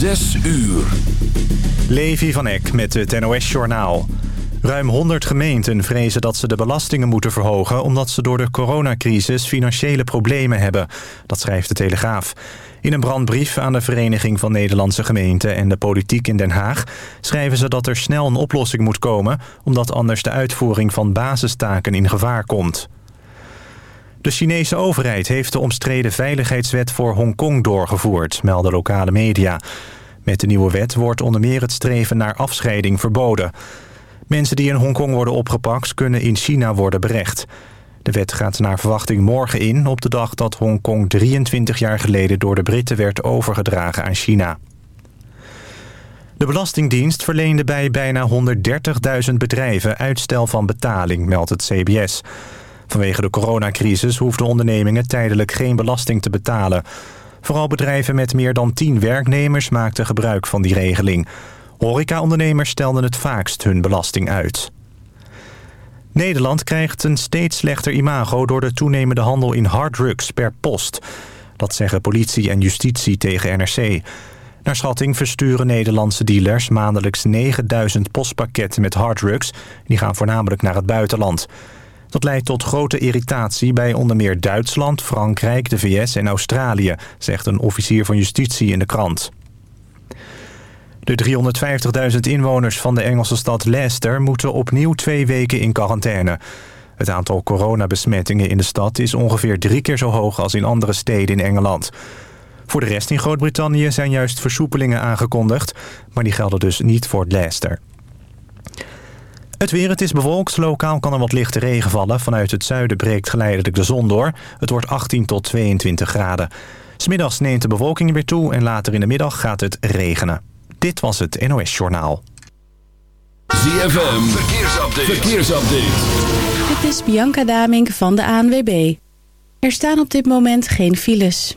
Zes uur. Levi van Eck met het NOS-journaal. Ruim 100 gemeenten vrezen dat ze de belastingen moeten verhogen... omdat ze door de coronacrisis financiële problemen hebben. Dat schrijft de Telegraaf. In een brandbrief aan de Vereniging van Nederlandse Gemeenten... en de politiek in Den Haag schrijven ze dat er snel een oplossing moet komen... omdat anders de uitvoering van basistaken in gevaar komt. De Chinese overheid heeft de omstreden veiligheidswet voor Hongkong doorgevoerd, melden lokale media. Met de nieuwe wet wordt onder meer het streven naar afscheiding verboden. Mensen die in Hongkong worden opgepakt kunnen in China worden berecht. De wet gaat naar verwachting morgen in op de dag dat Hongkong 23 jaar geleden door de Britten werd overgedragen aan China. De Belastingdienst verleende bij bijna 130.000 bedrijven uitstel van betaling, meldt het CBS. Vanwege de coronacrisis hoefden ondernemingen tijdelijk geen belasting te betalen. Vooral bedrijven met meer dan 10 werknemers maakten gebruik van die regeling. Horecaondernemers stelden het vaakst hun belasting uit. Nederland krijgt een steeds slechter imago door de toenemende handel in harddrugs per post. Dat zeggen politie en justitie tegen NRC. Naar schatting versturen Nederlandse dealers maandelijks 9000 postpakketten met harddrugs. Die gaan voornamelijk naar het buitenland. Dat leidt tot grote irritatie bij onder meer Duitsland, Frankrijk, de VS en Australië, zegt een officier van justitie in de krant. De 350.000 inwoners van de Engelse stad Leicester moeten opnieuw twee weken in quarantaine. Het aantal coronabesmettingen in de stad is ongeveer drie keer zo hoog als in andere steden in Engeland. Voor de rest in Groot-Brittannië zijn juist versoepelingen aangekondigd, maar die gelden dus niet voor Leicester. Het weer, het is bewolkt. Lokaal kan er wat lichte regen vallen. Vanuit het zuiden breekt geleidelijk de zon door. Het wordt 18 tot 22 graden. Smiddags neemt de bewolking weer toe en later in de middag gaat het regenen. Dit was het NOS Journaal. ZFM, verkeersupdate. verkeersupdate. Dit is Bianca Damink van de ANWB. Er staan op dit moment geen files.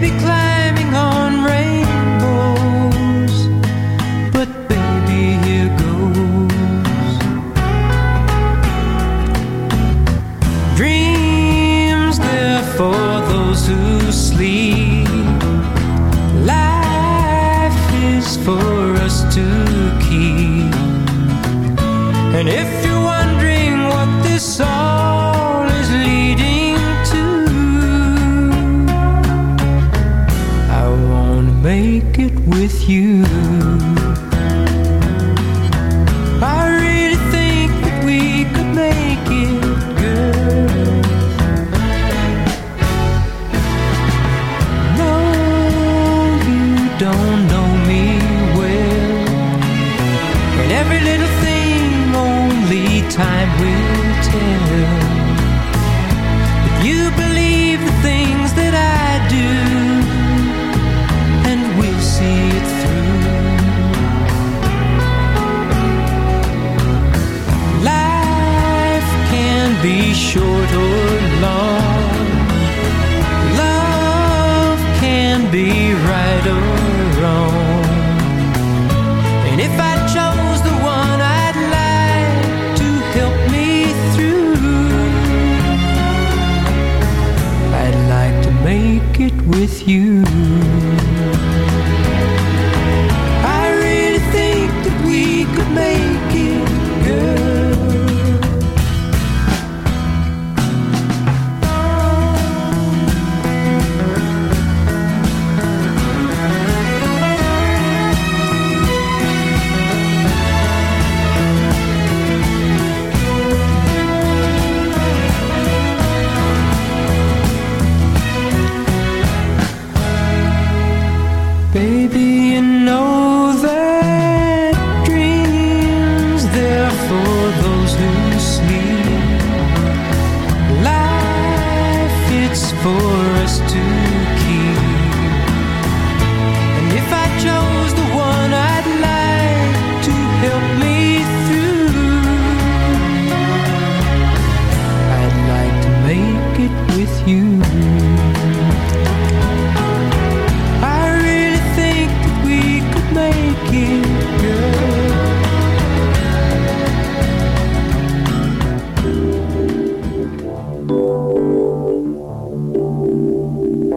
baby cloud. And every little thing only time will tell. If you believe the things that I do, and we'll see it through. Life can be short with you.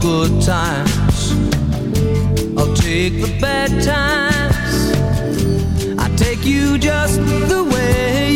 good times. I'll take the bad times. I take you just the way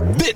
is dit.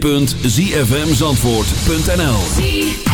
www.zfmzandvoort.nl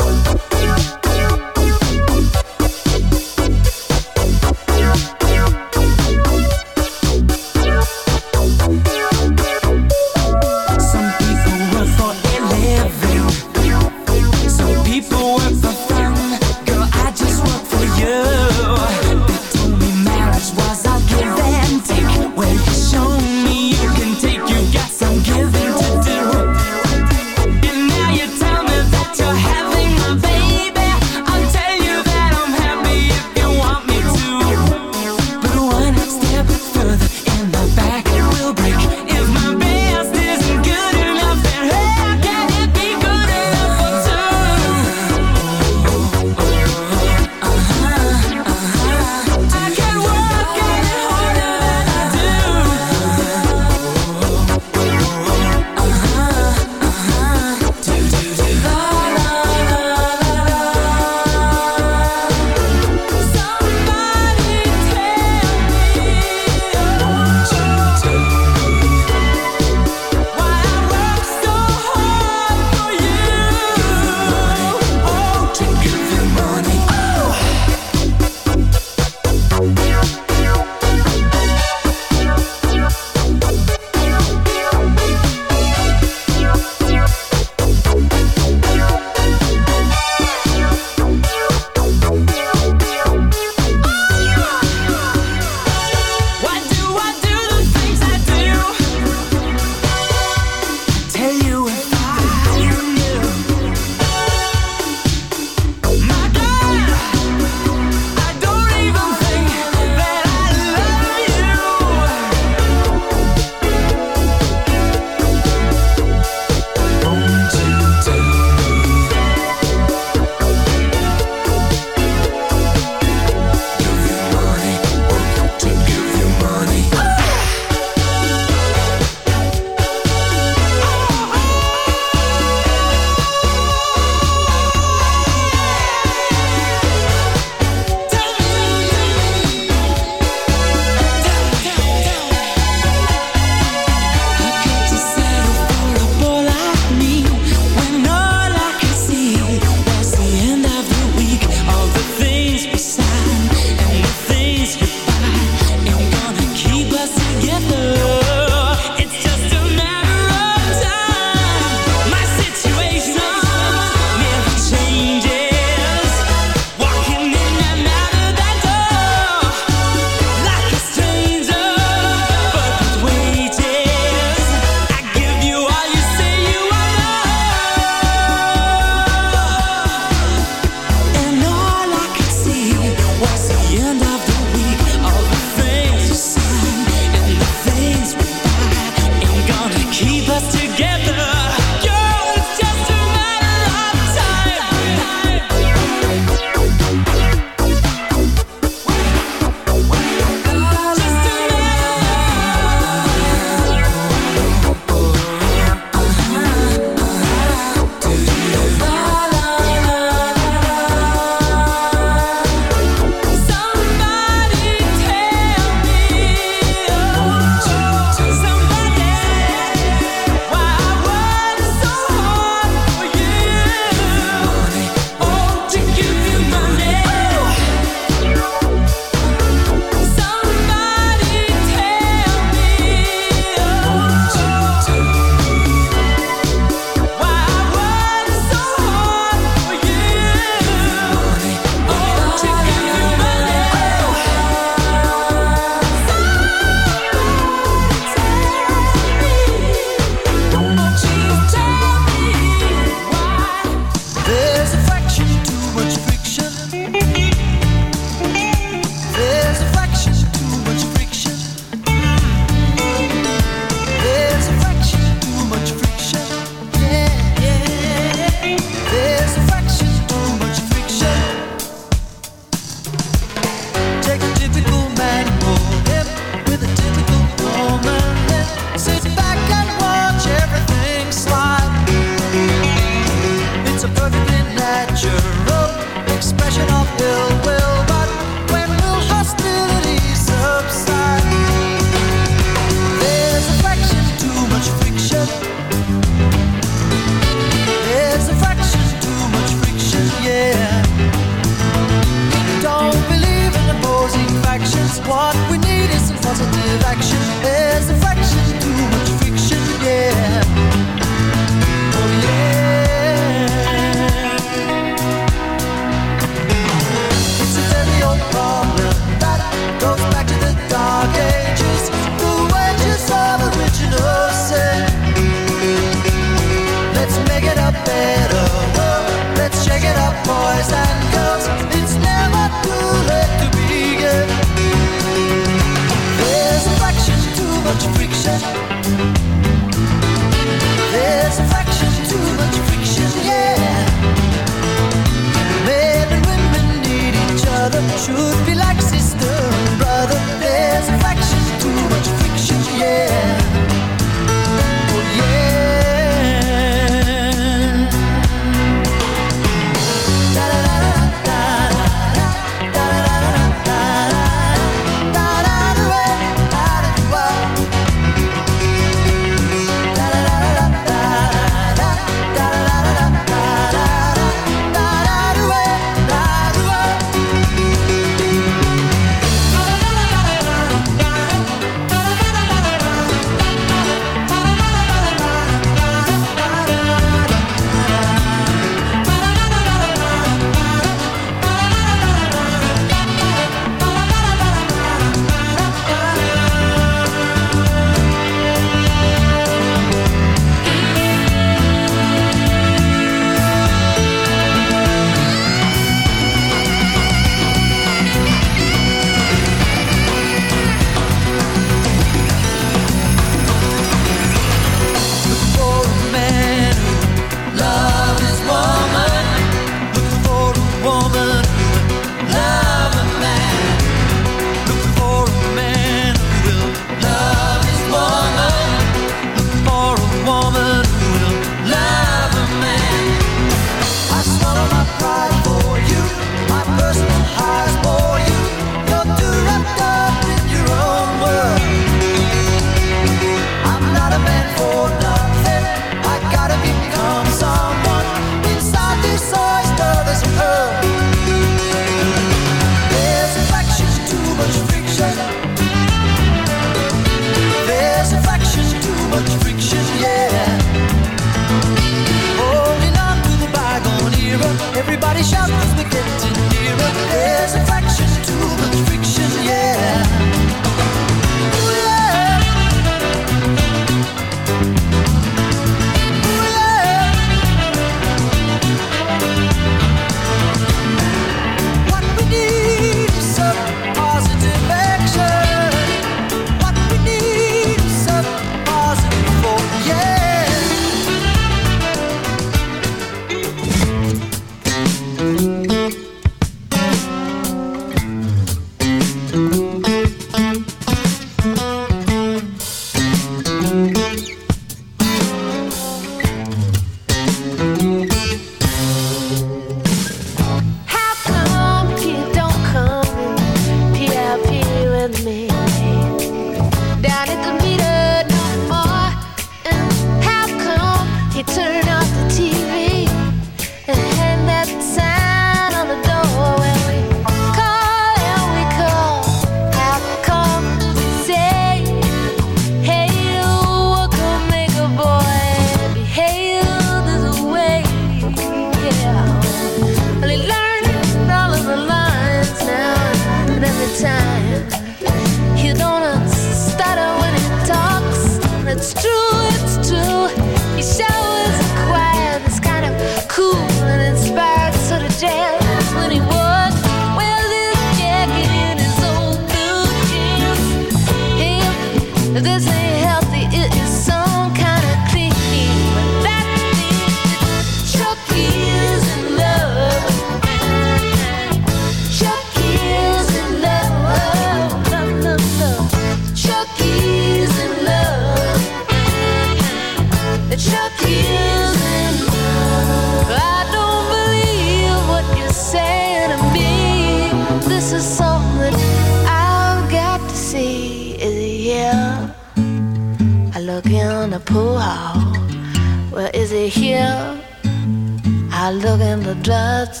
blood's